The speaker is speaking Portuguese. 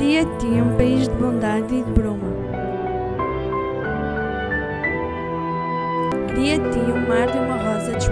Queria te um país de bondade e de bruma. Queria te um mar de uma rosa de.